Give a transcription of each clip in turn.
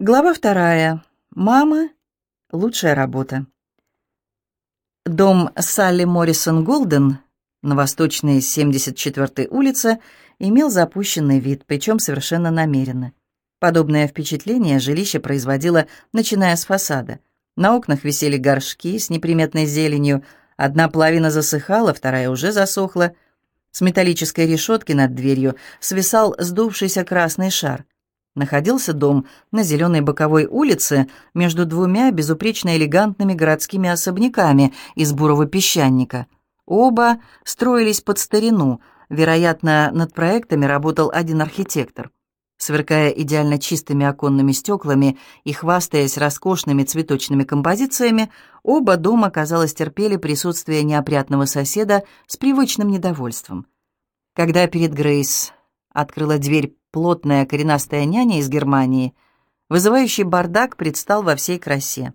Глава вторая. Мама. Лучшая работа. Дом Салли Моррисон Голден на восточной 74-й улице имел запущенный вид, причем совершенно намеренно. Подобное впечатление жилище производило, начиная с фасада. На окнах висели горшки с неприметной зеленью, одна половина засыхала, вторая уже засохла. С металлической решетки над дверью свисал сдувшийся красный шар — Находился дом на зеленой боковой улице между двумя безупречно элегантными городскими особняками из бурого песчаника. Оба строились под старину, вероятно, над проектами работал один архитектор. Сверкая идеально чистыми оконными стеклами и хвастаясь роскошными цветочными композициями, оба дома, казалось, терпели присутствие неопрятного соседа с привычным недовольством. Когда перед Грейс открыла дверь плотная коренастая няня из Германии, вызывающий бардак предстал во всей красе.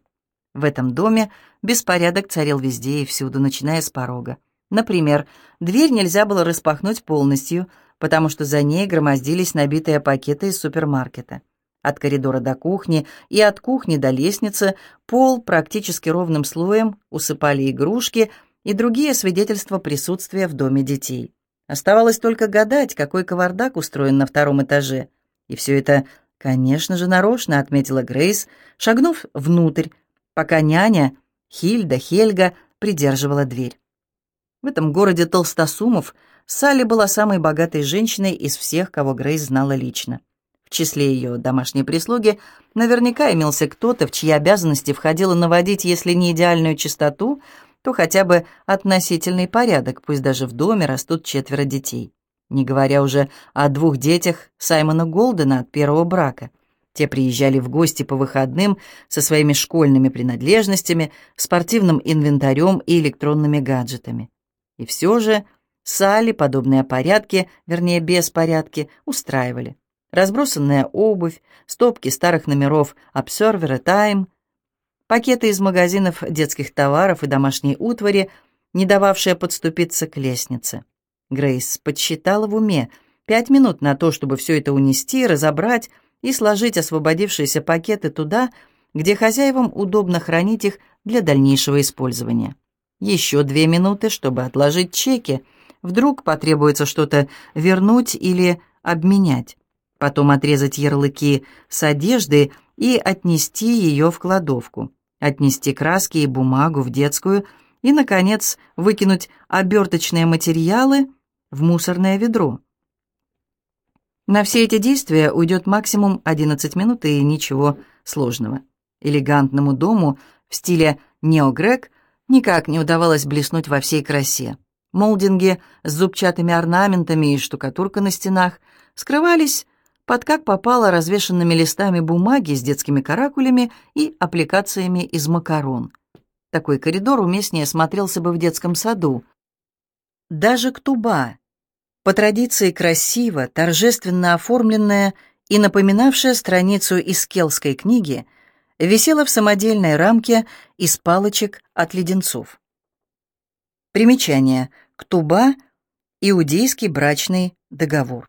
В этом доме беспорядок царил везде и всюду, начиная с порога. Например, дверь нельзя было распахнуть полностью, потому что за ней громоздились набитые пакеты из супермаркета. От коридора до кухни и от кухни до лестницы пол практически ровным слоем усыпали игрушки и другие свидетельства присутствия в доме детей. Оставалось только гадать, какой кавардак устроен на втором этаже. И все это, конечно же, нарочно, отметила Грейс, шагнув внутрь, пока няня, Хильда, Хельга, придерживала дверь. В этом городе толстосумов Салли была самой богатой женщиной из всех, кого Грейс знала лично. В числе ее домашней прислуги наверняка имелся кто-то, в чьи обязанности входило наводить, если не идеальную чистоту, то хотя бы относительный порядок, пусть даже в доме растут четверо детей. Не говоря уже о двух детях Саймона Голдена от первого брака. Те приезжали в гости по выходным со своими школьными принадлежностями, спортивным инвентарем и электронными гаджетами. И все же Салли подобные порядки, вернее беспорядки, устраивали. Разбросанная обувь, стопки старых номеров и Time, пакеты из магазинов детских товаров и домашней утвари, не дававшие подступиться к лестнице. Грейс подсчитала в уме пять минут на то, чтобы все это унести, разобрать и сложить освободившиеся пакеты туда, где хозяевам удобно хранить их для дальнейшего использования. Еще две минуты, чтобы отложить чеки. Вдруг потребуется что-то вернуть или обменять. Потом отрезать ярлыки с одежды и отнести ее в кладовку отнести краски и бумагу в детскую и, наконец, выкинуть оберточные материалы в мусорное ведро. На все эти действия уйдет максимум 11 минут и ничего сложного. Элегантному дому в стиле неогрек никак не удавалось блеснуть во всей красе. Молдинги с зубчатыми орнаментами и штукатурка на стенах скрывались под как попало развешенными листами бумаги с детскими каракулями и аппликациями из макарон. Такой коридор уместнее смотрелся бы в детском саду. Даже ктуба, по традиции красиво, торжественно оформленная и напоминавшая страницу из келской книги, висела в самодельной рамке из палочек от леденцов. Примечание. Ктуба — иудейский брачный договор.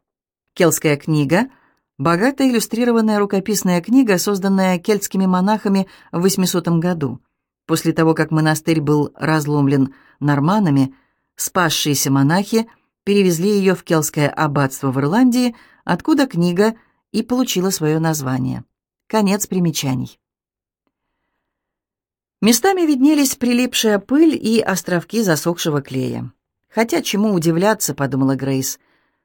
Келская книга — Богато иллюстрированная рукописная книга, созданная кельтскими монахами в 800 году. После того, как монастырь был разломлен норманами, спасшиеся монахи перевезли ее в Келское аббатство в Ирландии, откуда книга и получила свое название. Конец примечаний. Местами виднелись прилипшая пыль и островки засохшего клея. «Хотя чему удивляться», — подумала Грейс.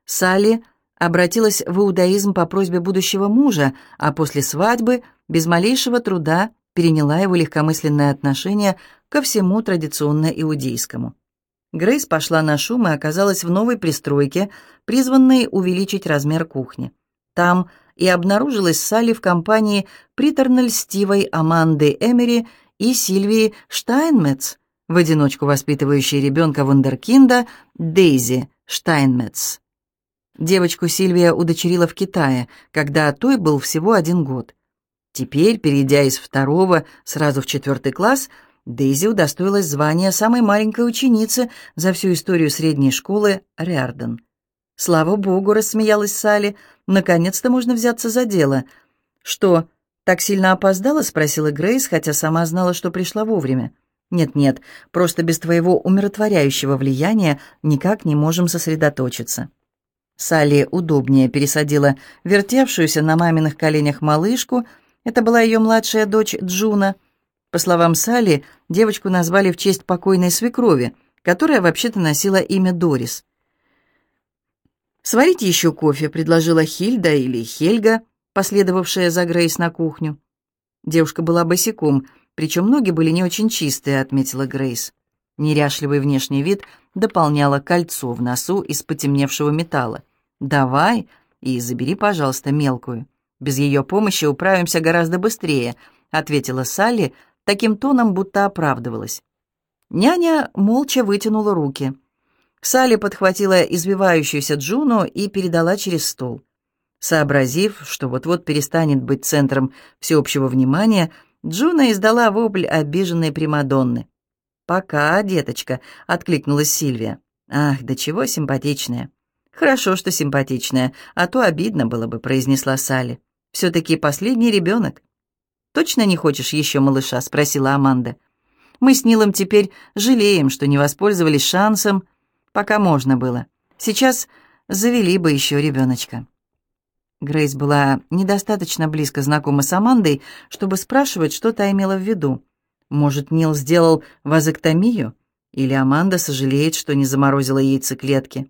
Салли обратилась в иудаизм по просьбе будущего мужа, а после свадьбы без малейшего труда переняла его легкомысленное отношение ко всему традиционно иудейскому. Грейс пошла на шум и оказалась в новой пристройке, призванной увеличить размер кухни. Там и обнаружилась Салли в компании приторно-льстивой Аманды Эмери и Сильвии Штайнмец, в одиночку воспитывающей ребенка вундеркинда Дейзи Штайнмец. Девочку Сильвия удочерила в Китае, когда той был всего один год. Теперь, перейдя из второго сразу в четвертый класс, Дейзи удостоилась звания самой маленькой ученицы за всю историю средней школы Риарден. «Слава богу!» — рассмеялась Салли. «Наконец-то можно взяться за дело». «Что, «Так сильно опоздала?» — спросила Грейс, хотя сама знала, что пришла вовремя. «Нет-нет, просто без твоего умиротворяющего влияния никак не можем сосредоточиться». Салли удобнее пересадила вертевшуюся на маминых коленях малышку. Это была ее младшая дочь Джуна. По словам Салли, девочку назвали в честь покойной свекрови, которая вообще-то носила имя Дорис. «Сварите еще кофе», — предложила Хильда или Хельга, последовавшая за Грейс на кухню. Девушка была босиком, причем ноги были не очень чистые, отметила Грейс. Неряшливый внешний вид дополняло кольцо в носу из потемневшего металла. «Давай и забери, пожалуйста, мелкую. Без ее помощи управимся гораздо быстрее», — ответила Салли таким тоном, будто оправдывалась. Няня молча вытянула руки. Салли подхватила извивающуюся Джуну и передала через стол. Сообразив, что вот-вот перестанет быть центром всеобщего внимания, Джуна издала вопль обиженной Примадонны. «Пока, деточка», — откликнулась Сильвия. «Ах, до чего симпатичная». «Хорошо, что симпатичная, а то обидно было бы», — произнесла Салли. «Все-таки последний ребенок». «Точно не хочешь еще малыша?» — спросила Аманда. «Мы с Нилом теперь жалеем, что не воспользовались шансом, пока можно было. Сейчас завели бы еще ребеночка». Грейс была недостаточно близко знакома с Амандой, чтобы спрашивать, что та имела в виду. Может, Нил сделал вазоктомию? Или Аманда сожалеет, что не заморозила яйцеклетки?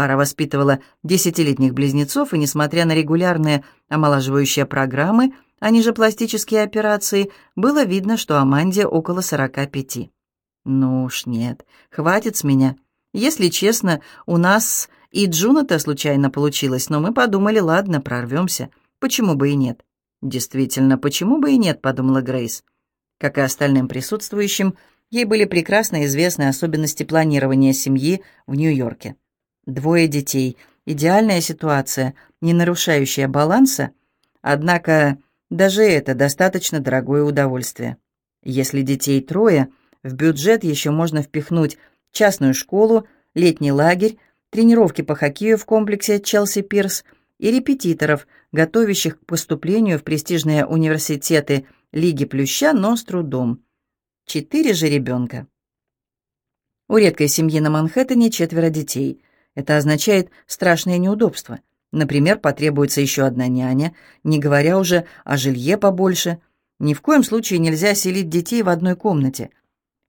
Пара воспитывала десятилетних близнецов, и, несмотря на регулярные омолаживающие программы, а не же пластические операции, было видно, что Аманде около сорока пяти. «Ну уж нет, хватит с меня. Если честно, у нас и Джуна-то случайно получилось, но мы подумали, ладно, прорвемся. Почему бы и нет? Действительно, почему бы и нет, подумала Грейс. Как и остальным присутствующим, ей были прекрасно известны особенности планирования семьи в Нью-Йорке. Двое детей, идеальная ситуация, не нарушающая баланса, однако даже это достаточно дорогое удовольствие. Если детей трое, в бюджет еще можно впихнуть частную школу, летний лагерь, тренировки по хоккею в комплексе «Челси Пирс» и репетиторов, готовящих к поступлению в престижные университеты Лиги Плюща, но с трудом. Четыре же ребенка. У редкой семьи на Манхэттене четверо детей. Это означает страшные неудобства. Например, потребуется еще одна няня, не говоря уже о жилье побольше. Ни в коем случае нельзя селить детей в одной комнате –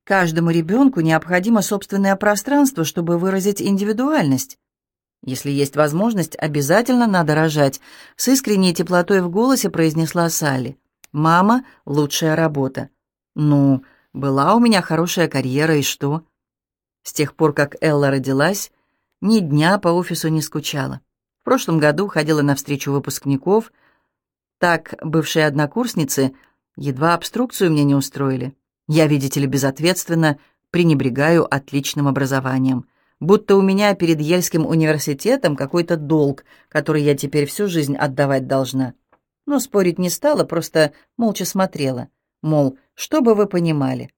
Каждому ребенку необходимо собственное пространство, чтобы выразить индивидуальность. Если есть возможность, обязательно надо рожать. С искренней теплотой в голосе произнесла Салли. «Мама — лучшая работа». «Ну, была у меня хорошая карьера, и что?» С тех пор, как Элла родилась, ни дня по офису не скучала. В прошлом году ходила на встречу выпускников. Так бывшие однокурсницы едва обструкцию мне не устроили. Я, видите ли, безответственно пренебрегаю отличным образованием. Будто у меня перед Ельским университетом какой-то долг, который я теперь всю жизнь отдавать должна. Но спорить не стала, просто молча смотрела. Мол, что бы вы понимали?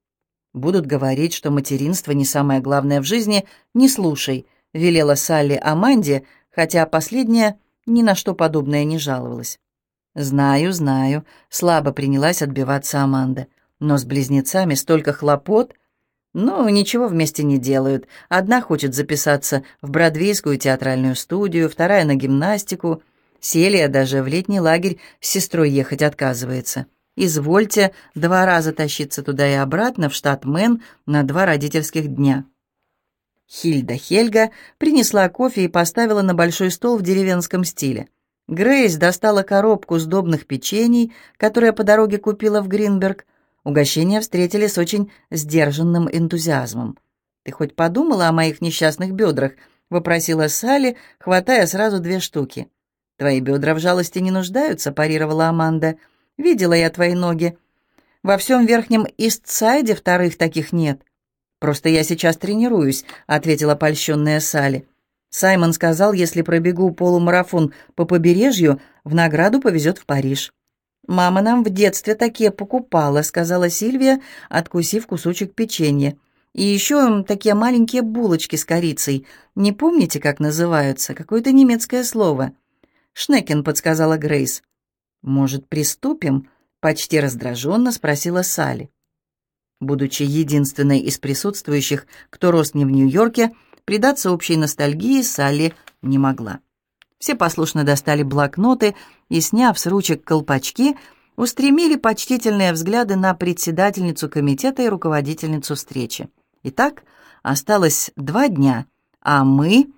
Будут говорить, что материнство не самое главное в жизни, не слушай, велела Салли Аманде, хотя последняя ни на что подобное не жаловалась. «Знаю, знаю», — слабо принялась отбиваться Аманда. Но с близнецами столько хлопот. Ну, ничего вместе не делают. Одна хочет записаться в Бродвейскую театральную студию, вторая на гимнастику. Селия даже в летний лагерь с сестрой ехать отказывается. Извольте два раза тащиться туда и обратно в штат Мэн на два родительских дня. Хильда Хельга принесла кофе и поставила на большой стол в деревенском стиле. Грейс достала коробку сдобных печений, которые по дороге купила в Гринберг, Угощения встретили с очень сдержанным энтузиазмом. «Ты хоть подумала о моих несчастных бедрах?» — вопросила Салли, хватая сразу две штуки. «Твои бедра в жалости не нуждаются», — парировала Аманда. «Видела я твои ноги. Во всем верхнем Истсайде вторых таких нет». «Просто я сейчас тренируюсь», — ответила польщенная Салли. Саймон сказал, если пробегу полумарафон по побережью, в награду повезет в Париж. «Мама нам в детстве такие покупала», — сказала Сильвия, откусив кусочек печенья. «И еще такие маленькие булочки с корицей. Не помните, как называются? Какое-то немецкое слово». «Шнекен», — подсказала Грейс. «Может, приступим?» Почти раздраженно спросила Салли. Будучи единственной из присутствующих, кто рос не в Нью-Йорке, предаться общей ностальгии Салли не могла. Все послушно достали блокноты и, сняв с ручек колпачки, устремили почтительные взгляды на председательницу комитета и руководительницу встречи. Итак, осталось два дня, а мы...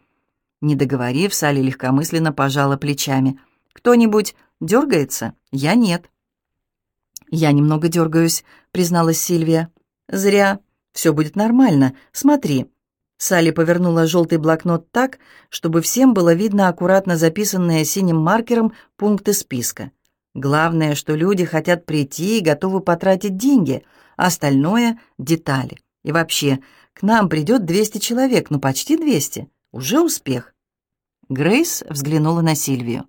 Не договорив, Салли легкомысленно пожала плечами. «Кто-нибудь дергается? Я нет». «Я немного дергаюсь», — призналась Сильвия. «Зря. Все будет нормально. Смотри». Салли повернула желтый блокнот так, чтобы всем было видно аккуратно записанные синим маркером пункты списка. Главное, что люди хотят прийти и готовы потратить деньги, а остальное — детали. И вообще, к нам придет 200 человек, ну почти 200. Уже успех. Грейс взглянула на Сильвию.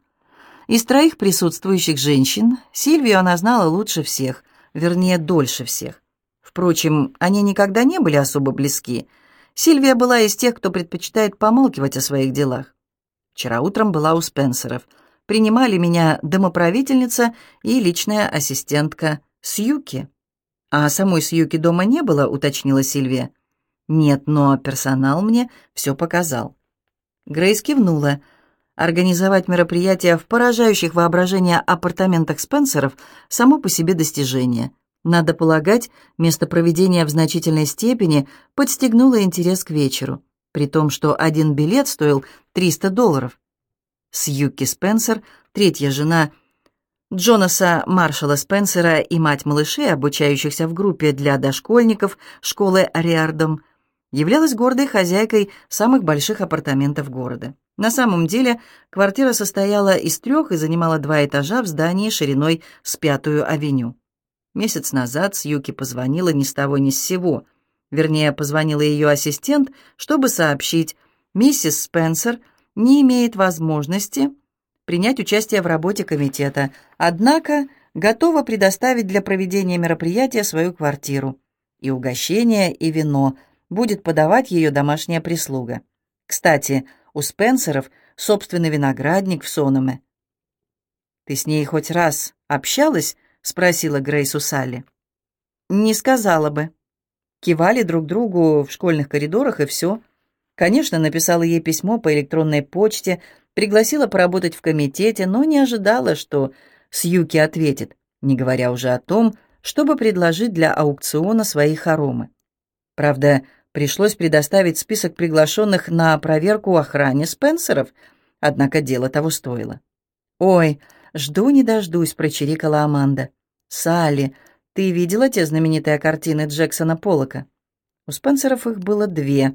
Из троих присутствующих женщин Сильвию она знала лучше всех, вернее, дольше всех. Впрочем, они никогда не были особо близки. Сильвия была из тех, кто предпочитает помалкивать о своих делах. Вчера утром была у Спенсеров. Принимали меня домоправительница и личная ассистентка Сьюки. «А самой Сьюки дома не было?» — уточнила Сильвия. «Нет, но персонал мне все показал». Грейс кивнула. Организовать мероприятие в поражающих воображение апартаментах Спенсеров — само по себе достижение. Надо полагать, место проведения в значительной степени подстегнуло интерес к вечеру, при том, что один билет стоил 300 долларов. Сьюки Спенсер, третья жена Джонаса Маршала Спенсера и мать малышей, обучающихся в группе для дошкольников школы Ариардом, являлась гордой хозяйкой самых больших апартаментов города. На самом деле квартира состояла из трех и занимала два этажа в здании шириной с Пятую авеню. Месяц назад Сьюки позвонила ни с того ни с сего. Вернее, позвонила ее ассистент, чтобы сообщить, миссис Спенсер не имеет возможности принять участие в работе комитета, однако готова предоставить для проведения мероприятия свою квартиру. И угощение, и вино – будет подавать ее домашняя прислуга. Кстати, у Спенсеров собственный виноградник в Сономе. «Ты с ней хоть раз общалась?» — спросила Грейс у Салли. «Не сказала бы. Кивали друг другу в школьных коридорах, и все. Конечно, написала ей письмо по электронной почте, пригласила поработать в комитете, но не ожидала, что Сьюки ответит, не говоря уже о том, чтобы предложить для аукциона свои хоромы. Правда, Пришлось предоставить список приглашенных на проверку охране Спенсеров, однако дело того стоило. «Ой, жду не дождусь», — прочирикала Аманда. «Салли, ты видела те знаменитые картины Джексона Поллока?» У Спенсеров их было две.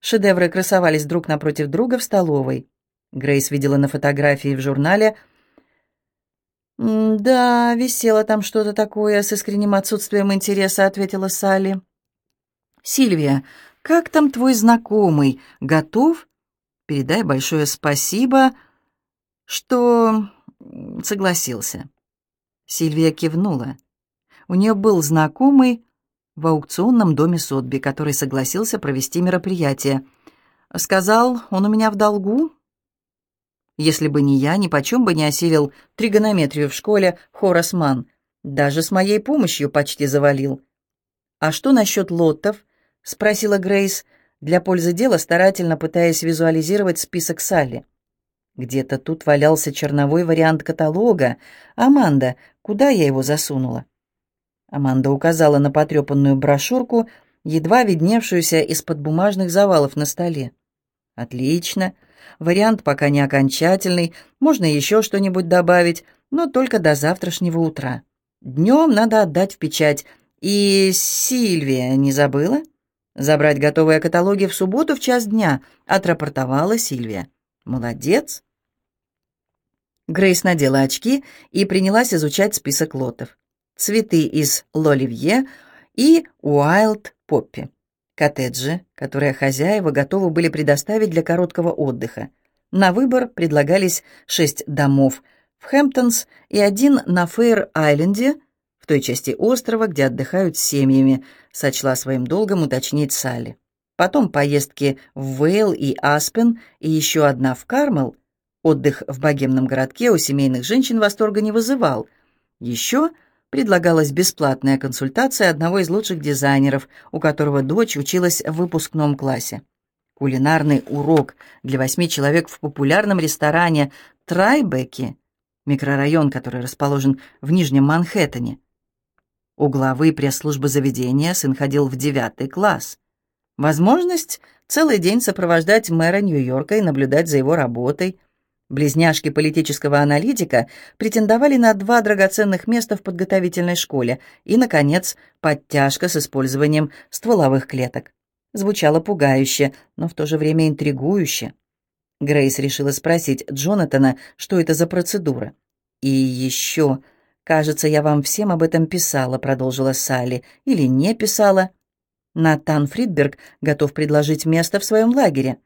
Шедевры красовались друг напротив друга в столовой. Грейс видела на фотографии в журнале «Да, висело там что-то такое с искренним отсутствием интереса», — ответила Салли. «Сильвия, как там твой знакомый? Готов? Передай большое спасибо, что согласился». Сильвия кивнула. У нее был знакомый в аукционном доме Сотби, который согласился провести мероприятие. Сказал, он у меня в долгу. Если бы не я, ни почем бы не осилил тригонометрию в школе Хорас Ман. Даже с моей помощью почти завалил. А что насчет лотов? — спросила Грейс, для пользы дела старательно пытаясь визуализировать список Салли. Где-то тут валялся черновой вариант каталога. «Аманда, куда я его засунула?» Аманда указала на потрепанную брошюрку, едва видневшуюся из-под бумажных завалов на столе. «Отлично. Вариант пока не окончательный, можно еще что-нибудь добавить, но только до завтрашнего утра. Днем надо отдать в печать. И Сильвия не забыла?» «Забрать готовые каталоги в субботу в час дня», — отрапортовала Сильвия. «Молодец». Грейс надела очки и принялась изучать список лотов. Цветы из Лоливье и Уайлд Поппи. Коттеджи, которые хозяева готовы были предоставить для короткого отдыха. На выбор предлагались шесть домов в Хэмптонс и один на Фейр-Айленде в той части острова, где отдыхают семьями, сочла своим долгом уточнить Салли. Потом поездки в Вейл и Аспен, и еще одна в Кармел. Отдых в богемном городке у семейных женщин восторга не вызывал. Еще предлагалась бесплатная консультация одного из лучших дизайнеров, у которого дочь училась в выпускном классе. Кулинарный урок для восьми человек в популярном ресторане Трайбеки, микрорайон, который расположен в Нижнем Манхэттене. У главы пресс-службы заведения сын ходил в девятый класс. Возможность целый день сопровождать мэра Нью-Йорка и наблюдать за его работой. Близняшки политического аналитика претендовали на два драгоценных места в подготовительной школе и, наконец, подтяжка с использованием стволовых клеток. Звучало пугающе, но в то же время интригующе. Грейс решила спросить Джонатана, что это за процедура. «И еще, кажется, я вам всем об этом писала», — продолжила Салли, — «или не писала». Натан Фридберг готов предложить место в своем лагере.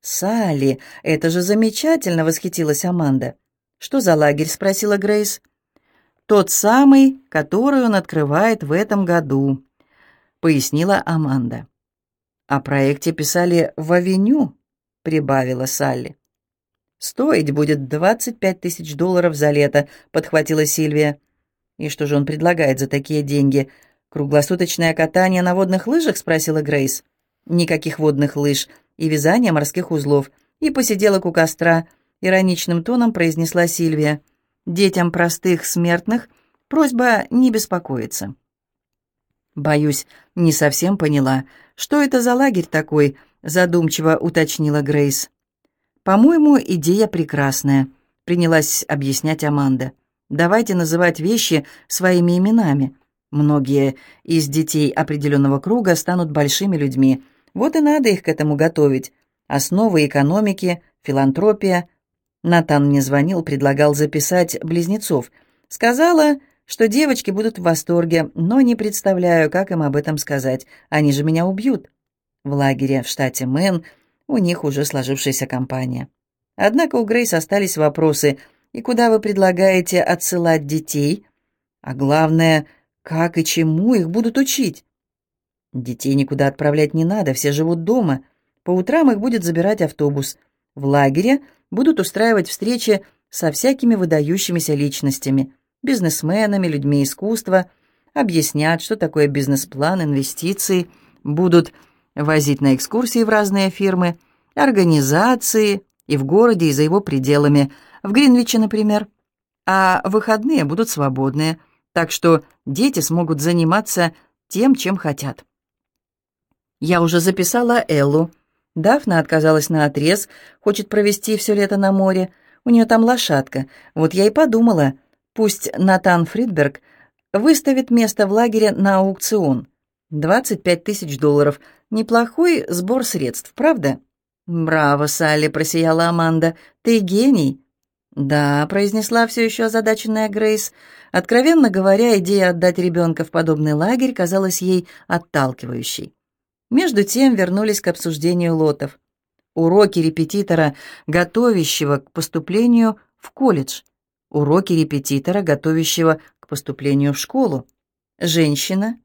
«Салли, это же замечательно!» — восхитилась Аманда. «Что за лагерь?» — спросила Грейс. «Тот самый, который он открывает в этом году», — пояснила Аманда. «О проекте писали в авеню», — прибавила Салли. «Стоить будет двадцать пять тысяч долларов за лето», — подхватила Сильвия. «И что же он предлагает за такие деньги?» «Круглосуточное катание на водных лыжах?» — спросила Грейс. «Никаких водных лыж и вязания морских узлов, и посиделок у костра», — ироничным тоном произнесла Сильвия. «Детям простых смертных просьба не беспокоиться». «Боюсь, не совсем поняла, что это за лагерь такой?» — задумчиво уточнила Грейс. «По-моему, идея прекрасная», — принялась объяснять Аманда. «Давайте называть вещи своими именами. Многие из детей определенного круга станут большими людьми. Вот и надо их к этому готовить. Основы экономики, филантропия. Натан мне звонил, предлагал записать близнецов. Сказала, что девочки будут в восторге, но не представляю, как им об этом сказать. Они же меня убьют. В лагере в штате Мэн у них уже сложившаяся компания. Однако у Грейс остались вопросы. «И куда вы предлагаете отсылать детей?» А главное — как и чему их будут учить? Детей никуда отправлять не надо, все живут дома. По утрам их будет забирать автобус. В лагере будут устраивать встречи со всякими выдающимися личностями, бизнесменами, людьми искусства, объяснят, что такое бизнес-план, инвестиции, будут возить на экскурсии в разные фирмы, организации и в городе, и за его пределами, в Гринвиче, например. А выходные будут свободные – так что дети смогут заниматься тем, чем хотят. Я уже записала Эллу. Дафна отказалась на отрез, хочет провести все лето на море. У нее там лошадка. Вот я и подумала, пусть Натан Фридберг выставит место в лагере на аукцион. 25 тысяч долларов. Неплохой сбор средств, правда? «Браво, Салли!» — просияла Аманда. «Ты гений!» «Да», — произнесла все еще озадаченная Грейс. Откровенно говоря, идея отдать ребенка в подобный лагерь казалась ей отталкивающей. Между тем вернулись к обсуждению лотов. Уроки репетитора, готовящего к поступлению в колледж. Уроки репетитора, готовящего к поступлению в школу. Женщина,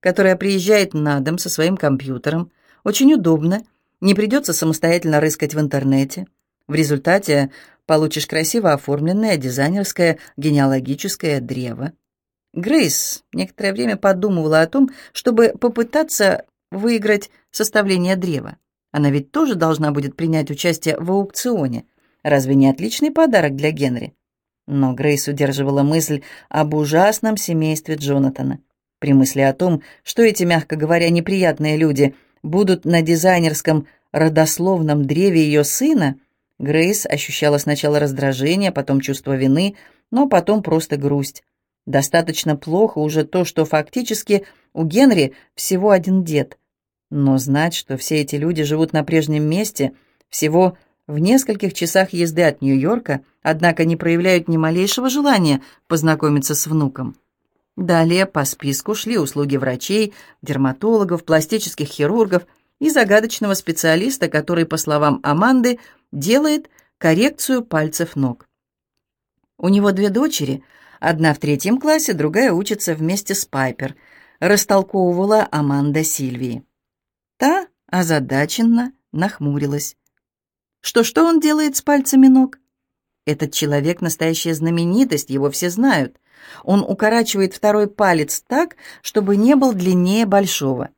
которая приезжает на дом со своим компьютером, очень удобно, не придется самостоятельно рыскать в интернете. В результате получишь красиво оформленное дизайнерское генеалогическое древо. Грейс некоторое время подумывала о том, чтобы попытаться выиграть составление древа. Она ведь тоже должна будет принять участие в аукционе. Разве не отличный подарок для Генри? Но Грейс удерживала мысль об ужасном семействе Джонатана. При мысли о том, что эти, мягко говоря, неприятные люди будут на дизайнерском родословном древе ее сына, Грейс ощущала сначала раздражение, потом чувство вины, но потом просто грусть. Достаточно плохо уже то, что фактически у Генри всего один дед. Но знать, что все эти люди живут на прежнем месте, всего в нескольких часах езды от Нью-Йорка, однако не проявляют ни малейшего желания познакомиться с внуком. Далее по списку шли услуги врачей, дерматологов, пластических хирургов и загадочного специалиста, который, по словам Аманды, делает коррекцию пальцев ног. У него две дочери, одна в третьем классе, другая учится вместе с Пайпер, растолковывала Аманда Сильвии. Та озадаченно нахмурилась. Что-что он делает с пальцами ног? Этот человек — настоящая знаменитость, его все знают. Он укорачивает второй палец так, чтобы не был длиннее большого.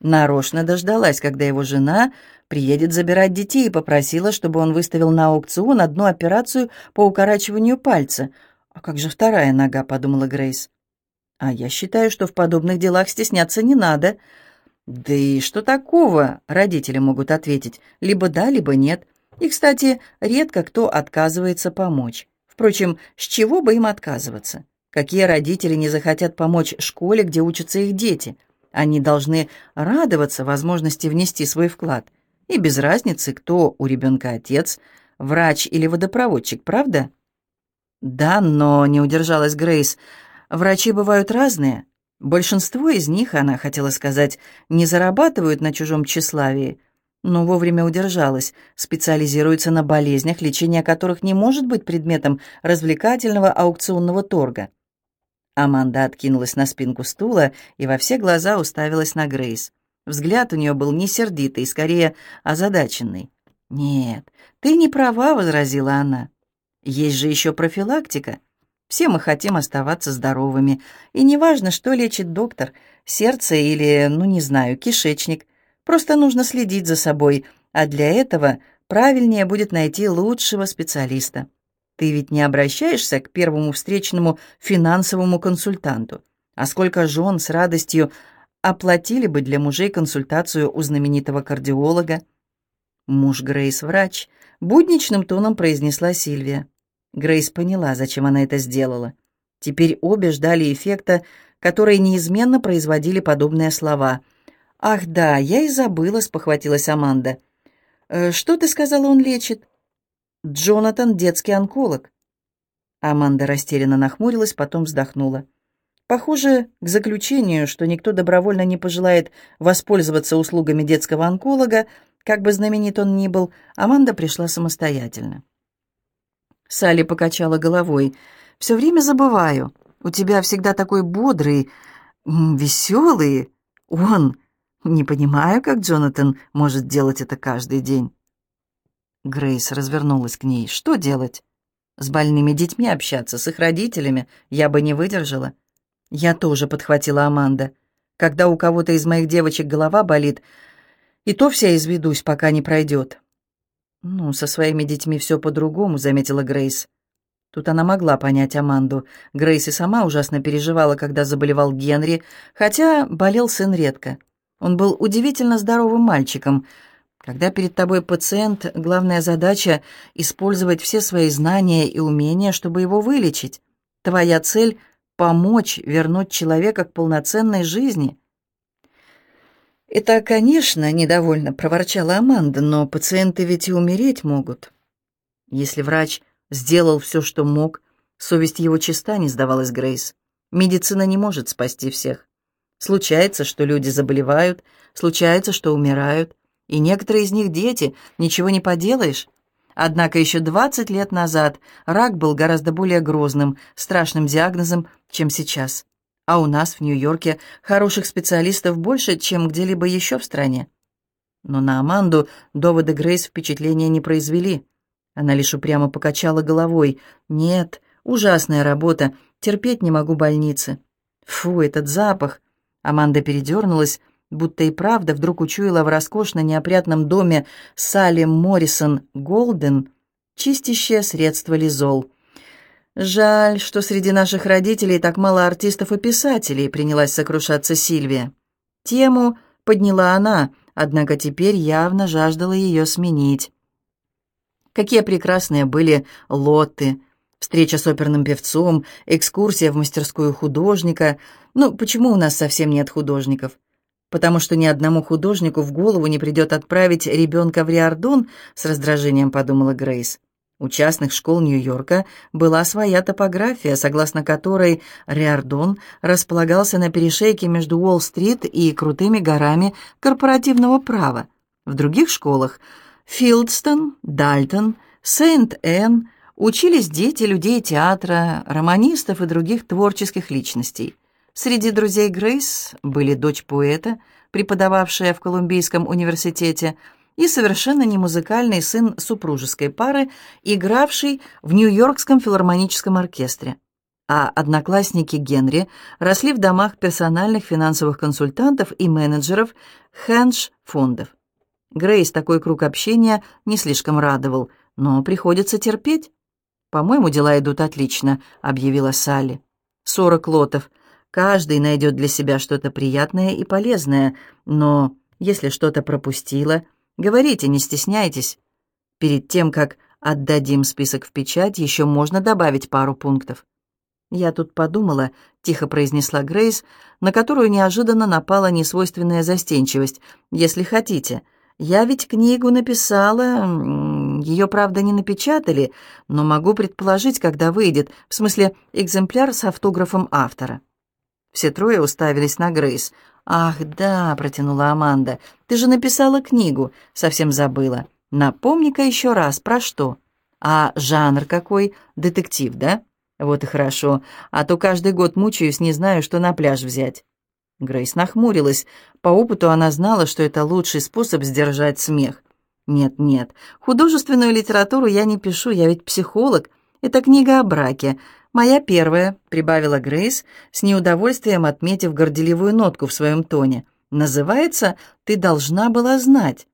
Нарочно дождалась, когда его жена приедет забирать детей и попросила, чтобы он выставил на аукцион одну операцию по укорачиванию пальца. «А как же вторая нога?» — подумала Грейс. «А я считаю, что в подобных делах стесняться не надо». «Да и что такого?» — родители могут ответить. Либо да, либо нет. И, кстати, редко кто отказывается помочь. Впрочем, с чего бы им отказываться? Какие родители не захотят помочь школе, где учатся их дети? Они должны радоваться возможности внести свой вклад. И без разницы, кто у ребенка отец, врач или водопроводчик, правда? Да, но не удержалась Грейс. Врачи бывают разные. Большинство из них, она хотела сказать, не зарабатывают на чужом тщеславии, но вовремя удержалась, специализируются на болезнях, лечение которых не может быть предметом развлекательного аукционного торга. Аманда откинулась на спинку стула и во все глаза уставилась на Грейс. Взгляд у нее был не сердитый, скорее озадаченный. «Нет, ты не права», — возразила она. «Есть же еще профилактика. Все мы хотим оставаться здоровыми, и неважно, что лечит доктор, сердце или, ну не знаю, кишечник. Просто нужно следить за собой, а для этого правильнее будет найти лучшего специалиста. Ты ведь не обращаешься к первому встречному финансовому консультанту. А сколько жен с радостью оплатили бы для мужей консультацию у знаменитого кардиолога? Муж Грейс врач, будничным тоном произнесла Сильвия. Грейс поняла, зачем она это сделала. Теперь обе ждали эффекта, который неизменно производили подобные слова. «Ах да, я и забыла», — спохватилась Аманда. «Э, «Что ты сказала, он лечит?» «Джонатан — детский онколог». Аманда растерянно нахмурилась, потом вздохнула. Похоже, к заключению, что никто добровольно не пожелает воспользоваться услугами детского онколога, как бы знаменит он ни был, Аманда пришла самостоятельно. Салли покачала головой. «Все время забываю. У тебя всегда такой бодрый, веселый. Он. Не понимаю, как Джонатан может делать это каждый день». Грейс развернулась к ней. «Что делать? С больными детьми общаться, с их родителями? Я бы не выдержала». «Я тоже», — подхватила Аманда. «Когда у кого-то из моих девочек голова болит, и то вся изведусь, пока не пройдет». «Ну, со своими детьми все по-другому», — заметила Грейс. Тут она могла понять Аманду. Грейс и сама ужасно переживала, когда заболевал Генри, хотя болел сын редко. Он был удивительно здоровым мальчиком. Когда перед тобой пациент, главная задача — использовать все свои знания и умения, чтобы его вылечить. Твоя цель — помочь вернуть человека к полноценной жизни — «Это, конечно, недовольно», — проворчала Аманда, «но пациенты ведь и умереть могут». Если врач сделал все, что мог, совесть его чиста, не сдавалась Грейс. Медицина не может спасти всех. Случается, что люди заболевают, случается, что умирают, и некоторые из них дети, ничего не поделаешь. Однако еще 20 лет назад рак был гораздо более грозным, страшным диагнозом, чем сейчас а у нас в Нью-Йорке хороших специалистов больше, чем где-либо еще в стране. Но на Аманду доводы Грейс впечатления не произвели. Она лишь упрямо покачала головой. «Нет, ужасная работа, терпеть не могу больницы». «Фу, этот запах!» Аманда передернулась, будто и правда вдруг учуяла в роскошно неопрятном доме Салли Моррисон Голден чистящее средство лизол. «Жаль, что среди наших родителей так мало артистов и писателей», — принялась сокрушаться Сильвия. Тему подняла она, однако теперь явно жаждала ее сменить. Какие прекрасные были лотты, встреча с оперным певцом, экскурсия в мастерскую художника. Ну, почему у нас совсем нет художников? Потому что ни одному художнику в голову не придет отправить ребенка в Риордон, с раздражением подумала Грейс. У частных школ Нью-Йорка была своя топография, согласно которой Риордон располагался на перешейке между Уолл-стрит и крутыми горами корпоративного права. В других школах – Филдстон, Дальтон, Сент-Энн – учились дети людей театра, романистов и других творческих личностей. Среди друзей Грейс были дочь поэта, преподававшая в Колумбийском университете – и совершенно не музыкальный сын супружеской пары, игравший в Нью-Йоркском филармоническом оркестре. а одноклассники Генри росли в домах персональных финансовых консультантов и менеджеров хендж-фондов. Грейс такой круг общения не слишком радовал, но приходится терпеть. «По-моему, дела идут отлично», — объявила Салли. «Сорок лотов. Каждый найдет для себя что-то приятное и полезное, но если что-то пропустила, говорите, не стесняйтесь. Перед тем, как отдадим список в печать, еще можно добавить пару пунктов. «Я тут подумала», — тихо произнесла Грейс, на которую неожиданно напала несвойственная застенчивость. «Если хотите. Я ведь книгу написала, ее, правда, не напечатали, но могу предположить, когда выйдет, в смысле, экземпляр с автографом автора». Все трое уставились на Грейс. «Ах, да», — протянула Аманда, — «ты же написала книгу, совсем забыла. Напомни-ка еще раз, про что? А жанр какой? Детектив, да?» «Вот и хорошо, а то каждый год мучаюсь, не знаю, что на пляж взять». Грейс нахмурилась. По опыту она знала, что это лучший способ сдержать смех. «Нет-нет, художественную литературу я не пишу, я ведь психолог. Это книга о браке. Моя первая», — прибавила Грейс, с неудовольствием отметив горделивую нотку в своем тоне. «Называется «Ты должна была знать».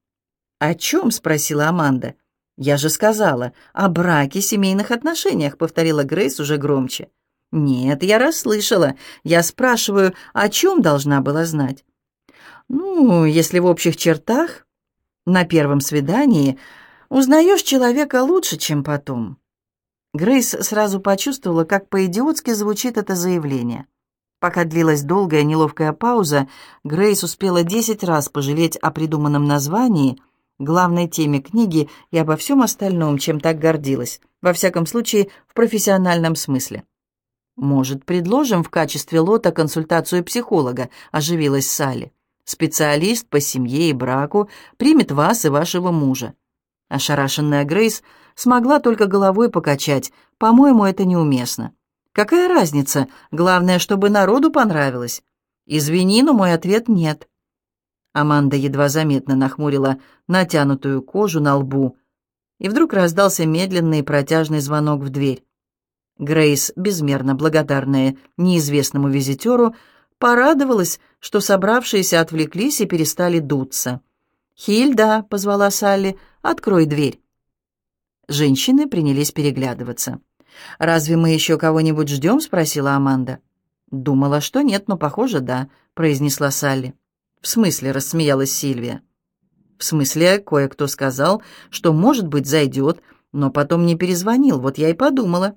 «О чем?» — спросила Аманда. «Я же сказала, о браке, семейных отношениях», — повторила Грейс уже громче. «Нет, я расслышала. Я спрашиваю, о чем должна была знать?» «Ну, если в общих чертах, на первом свидании узнаешь человека лучше, чем потом». Грейс сразу почувствовала, как по-идиотски звучит это заявление. Пока длилась долгая неловкая пауза, Грейс успела десять раз пожалеть о придуманном названии — главной теме книги и обо всем остальном, чем так гордилась, во всяком случае, в профессиональном смысле. «Может, предложим в качестве лота консультацию психолога?» – оживилась Салли. «Специалист по семье и браку примет вас и вашего мужа». Ошарашенная Грейс смогла только головой покачать. «По-моему, это неуместно». «Какая разница? Главное, чтобы народу понравилось». «Извини, но мой ответ нет». Аманда едва заметно нахмурила натянутую кожу на лбу, и вдруг раздался медленный протяжный звонок в дверь. Грейс, безмерно благодарная неизвестному визитеру, порадовалась, что собравшиеся отвлеклись и перестали дуться. «Хильда», — позвала Салли, — «открой дверь». Женщины принялись переглядываться. «Разве мы еще кого-нибудь ждем?» — спросила Аманда. «Думала, что нет, но, похоже, да», — произнесла Салли. «В смысле?» — рассмеялась Сильвия. «В смысле, кое-кто сказал, что, может быть, зайдет, но потом не перезвонил, вот я и подумала».